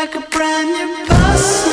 like a brand new bus.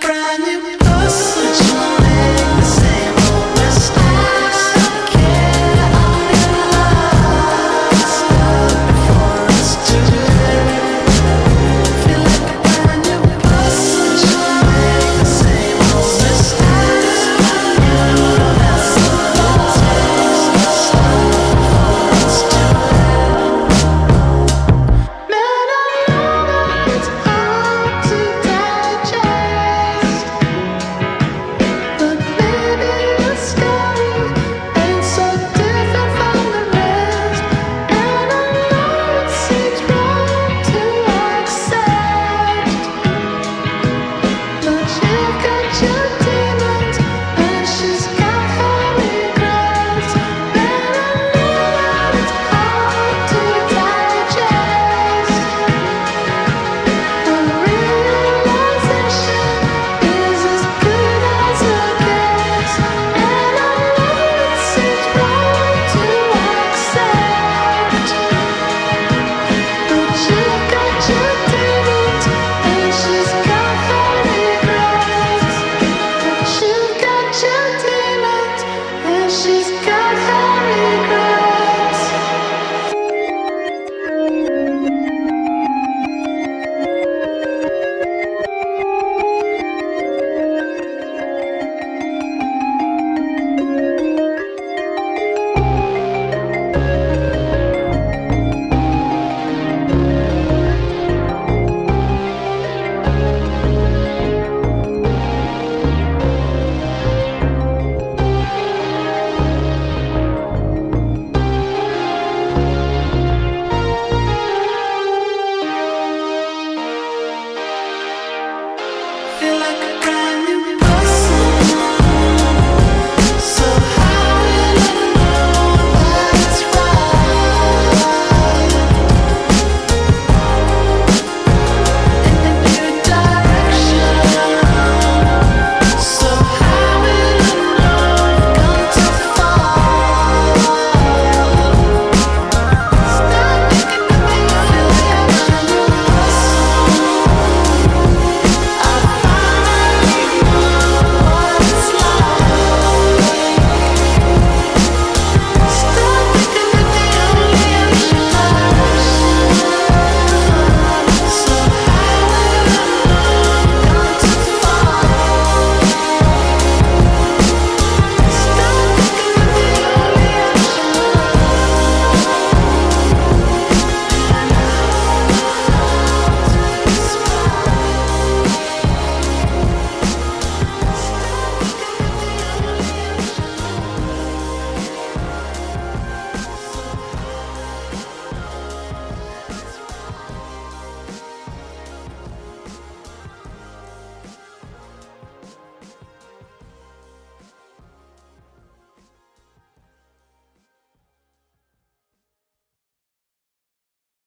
brand new position